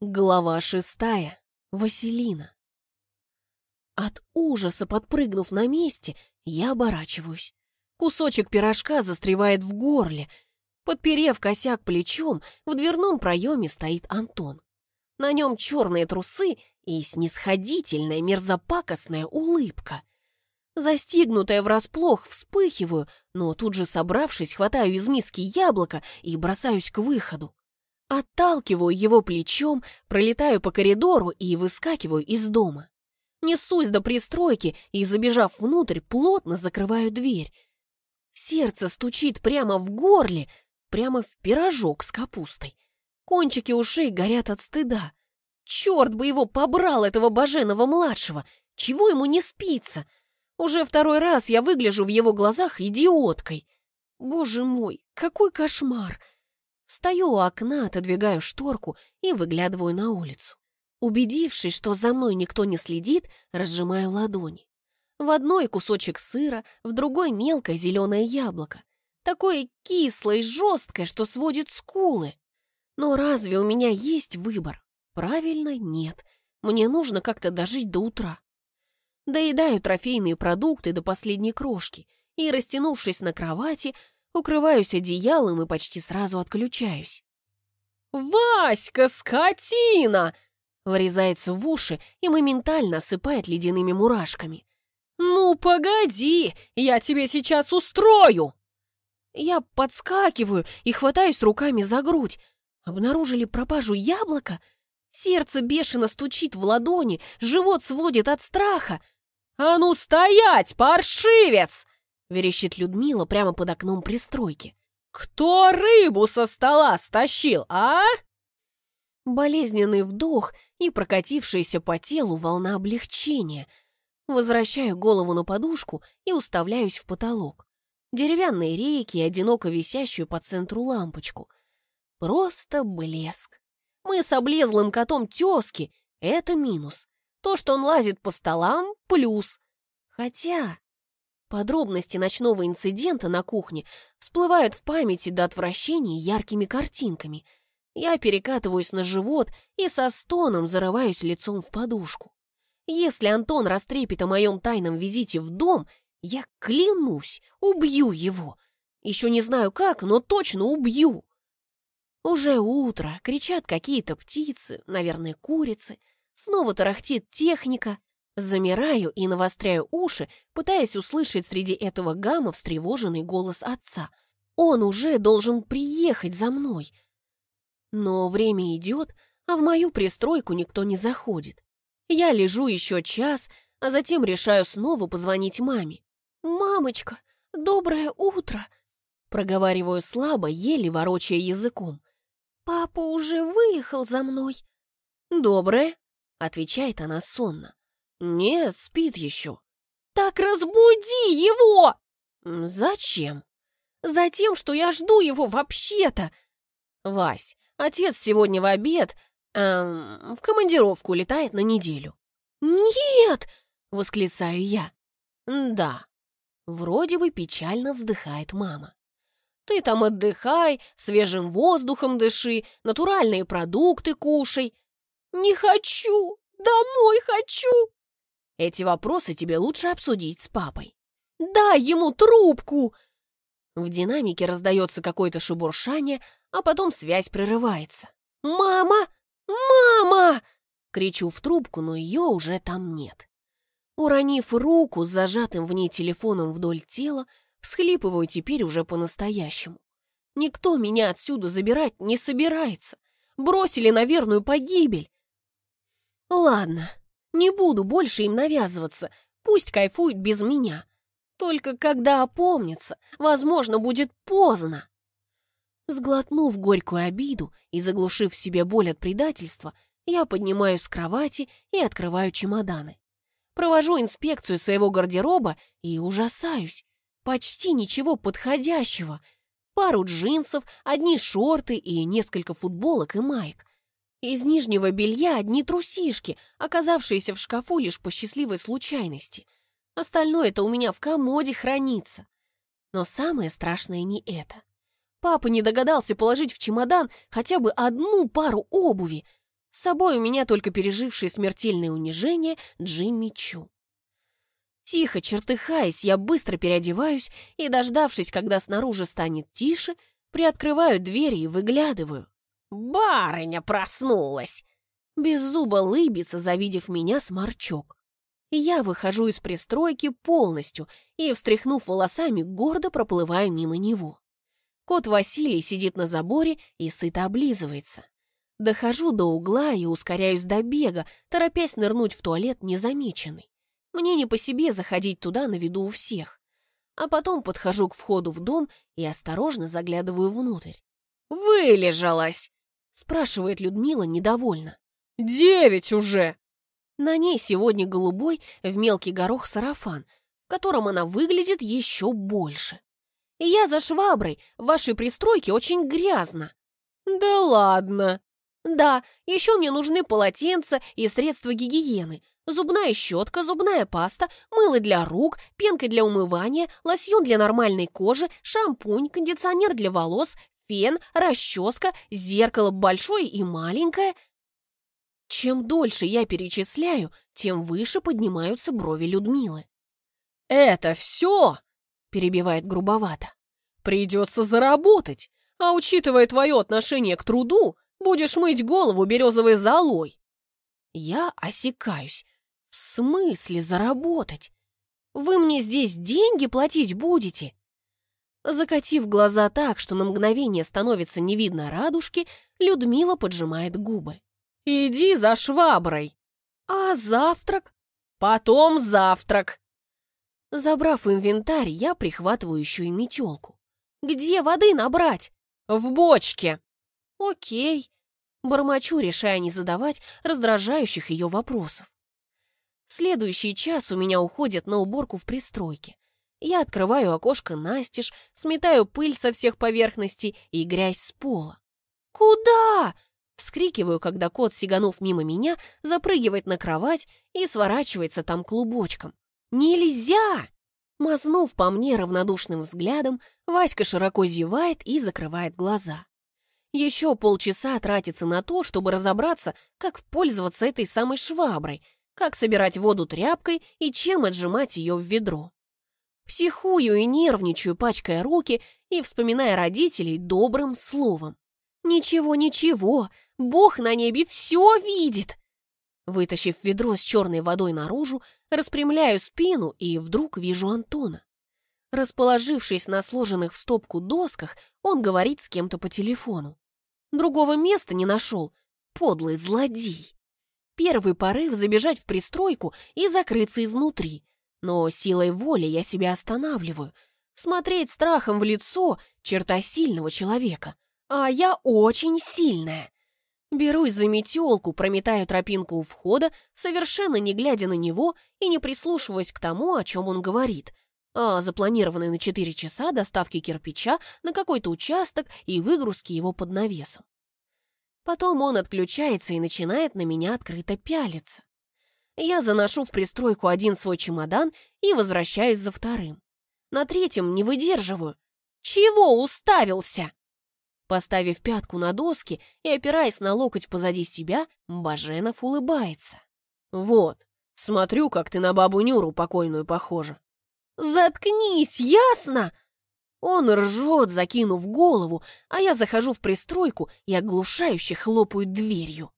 Глава шестая. Василина. От ужаса, подпрыгнув на месте, я оборачиваюсь. Кусочек пирожка застревает в горле. Подперев косяк плечом, в дверном проеме стоит Антон. На нем черные трусы и снисходительная мерзопакостная улыбка. Застигнутая врасплох, вспыхиваю, но тут же собравшись, хватаю из миски яблоко и бросаюсь к выходу. Отталкиваю его плечом, пролетаю по коридору и выскакиваю из дома. Несусь до пристройки и, забежав внутрь, плотно закрываю дверь. Сердце стучит прямо в горле, прямо в пирожок с капустой. Кончики ушей горят от стыда. Черт бы его побрал, этого Баженова-младшего! Чего ему не спится? Уже второй раз я выгляжу в его глазах идиоткой. Боже мой, какой кошмар! Стою у окна, отодвигаю шторку и выглядываю на улицу. Убедившись, что за мной никто не следит, разжимаю ладони. В одной кусочек сыра, в другой мелкое зеленое яблоко. Такое кислое и жесткое, что сводит скулы. Но разве у меня есть выбор? Правильно, нет. Мне нужно как-то дожить до утра. Доедаю трофейные продукты до последней крошки и, растянувшись на кровати, укрываюсь одеялом и почти сразу отключаюсь. «Васька, скотина!» Врезается в уши и моментально осыпает ледяными мурашками. «Ну, погоди, я тебе сейчас устрою!» Я подскакиваю и хватаюсь руками за грудь. Обнаружили пропажу яблока? Сердце бешено стучит в ладони, живот сводит от страха. «А ну стоять, паршивец!» Верещит Людмила прямо под окном пристройки. «Кто рыбу со стола стащил, а?» Болезненный вдох и прокатившаяся по телу волна облегчения. Возвращаю голову на подушку и уставляюсь в потолок. Деревянные рейки и одиноко висящую по центру лампочку. Просто блеск. Мы с облезлым котом тезки — это минус. То, что он лазит по столам — плюс. Хотя Подробности ночного инцидента на кухне всплывают в памяти до отвращения яркими картинками. Я перекатываюсь на живот и со стоном зарываюсь лицом в подушку. Если Антон растрепет о моем тайном визите в дом, я клянусь, убью его. Еще не знаю как, но точно убью. Уже утро, кричат какие-то птицы, наверное, курицы. Снова тарахтит техника. Замираю и навостряю уши, пытаясь услышать среди этого гамма встревоженный голос отца. Он уже должен приехать за мной. Но время идет, а в мою пристройку никто не заходит. Я лежу еще час, а затем решаю снова позвонить маме. «Мамочка, доброе утро!» Проговариваю слабо, еле ворочая языком. «Папа уже выехал за мной». «Доброе», — отвечает она сонно. «Нет, спит еще». «Так разбуди его!» «Зачем?» «Затем, что я жду его вообще-то!» «Вась, отец сегодня в обед эм, в командировку летает на неделю». «Нет!» — восклицаю я. «Да». Вроде бы печально вздыхает мама. «Ты там отдыхай, свежим воздухом дыши, натуральные продукты кушай». «Не хочу! Домой хочу!» Эти вопросы тебе лучше обсудить с папой. Дай ему трубку!» В динамике раздается какое-то шебуршание, а потом связь прерывается. «Мама! Мама!» Кричу в трубку, но ее уже там нет. Уронив руку с зажатым в ней телефоном вдоль тела, всхлипываю теперь уже по-настоящему. Никто меня отсюда забирать не собирается. Бросили на верную погибель. Ладно, не буду больше им навязываться, пусть кайфуют без меня. Только когда опомнится, возможно, будет поздно. Сглотнув горькую обиду и заглушив в себе боль от предательства, я поднимаюсь с кровати и открываю чемоданы. Провожу инспекцию своего гардероба и ужасаюсь. Почти ничего подходящего. Пару джинсов, одни шорты и несколько футболок и маек. Из нижнего белья одни трусишки, оказавшиеся в шкафу лишь по счастливой случайности. Остальное-то у меня в комоде хранится. Но самое страшное не это. Папа не догадался положить в чемодан хотя бы одну пару обуви. С собой у меня только переживший смертельное унижение Джимми Чу. Тихо чертыхаясь, я быстро переодеваюсь и, дождавшись, когда снаружи станет тише, приоткрываю дверь и выглядываю. «Барыня проснулась!» Без зуба лыбится, завидев меня сморчок. Я выхожу из пристройки полностью и, встряхнув волосами, гордо проплываю мимо него. Кот Василий сидит на заборе и сыто облизывается. Дохожу до угла и ускоряюсь до бега, торопясь нырнуть в туалет незамеченный. Мне не по себе заходить туда на виду у всех. А потом подхожу к входу в дом и осторожно заглядываю внутрь. «Вылежалась!» — спрашивает Людмила недовольно. «Девять уже!» На ней сегодня голубой в мелкий горох сарафан, в котором она выглядит еще больше. И я за шваброй, в вашей пристройке очень грязно. Да ладно. Да, еще мне нужны полотенца и средства гигиены, зубная щетка, зубная паста, мыло для рук, пенка для умывания, лосьон для нормальной кожи, шампунь, кондиционер для волос, фен, расческа, зеркало большое и маленькое — чем дольше я перечисляю, тем выше поднимаются брови Людмилы. «Это все!» — перебивает грубовато. «Придется заработать, а учитывая твое отношение к труду, будешь мыть голову березовой золой». Я осекаюсь. В смысле заработать? Вы мне здесь деньги платить будете? Закатив глаза так, что на мгновение становится не видно радужки, Людмила поджимает губы. Иди за шваброй. А завтрак? Потом завтрак. Забрав инвентарь, я прихватываю еще и метелку. Где воды набрать? В бочке. Окей. Бормочу, решая не задавать раздражающих ее вопросов. Следующий час у меня уходит на уборку в пристройке. Я открываю окошко настежь, сметаю пыль со всех поверхностей и грязь с пола. «Куда?» Вскрикиваю, когда кот, сиганув мимо меня, запрыгивает на кровать и сворачивается там клубочком. «Нельзя!» Мазнув по мне равнодушным взглядом, Васька широко зевает и закрывает глаза. Еще полчаса тратится на то, чтобы разобраться, как пользоваться этой самой шваброй, как собирать воду тряпкой и чем отжимать ее в ведро. Психую и нервничаю, пачкая руки и вспоминая родителей добрым словом. «Ничего, ничего, Бог на небе все видит!» Вытащив ведро с черной водой наружу, распрямляю спину и вдруг вижу Антона. Расположившись на сложенных в стопку досках, он говорит с кем-то по телефону. Другого места не нашел. Подлый злодей. Первый порыв забежать в пристройку и закрыться изнутри. Но силой воли я себя останавливаю. Смотреть страхом в лицо — черта сильного человека. А я очень сильная. Берусь за метелку, прометаю тропинку у входа, совершенно не глядя на него и не прислушиваясь к тому, о чем он говорит, а запланированной на 4 часа доставки кирпича на какой-то участок и выгрузки его под навесом. Потом он отключается и начинает на меня открыто пялиться. Я заношу в пристройку один свой чемодан и возвращаюсь за вторым. На третьем не выдерживаю. «Чего уставился?» Поставив пятку на доски и опираясь на локоть позади себя, Баженов улыбается. «Вот, смотрю, как ты на бабу Нюру покойную похожа». «Заткнись, ясно?» Он ржет, закинув голову, а я захожу в пристройку и оглушающе хлопаю дверью.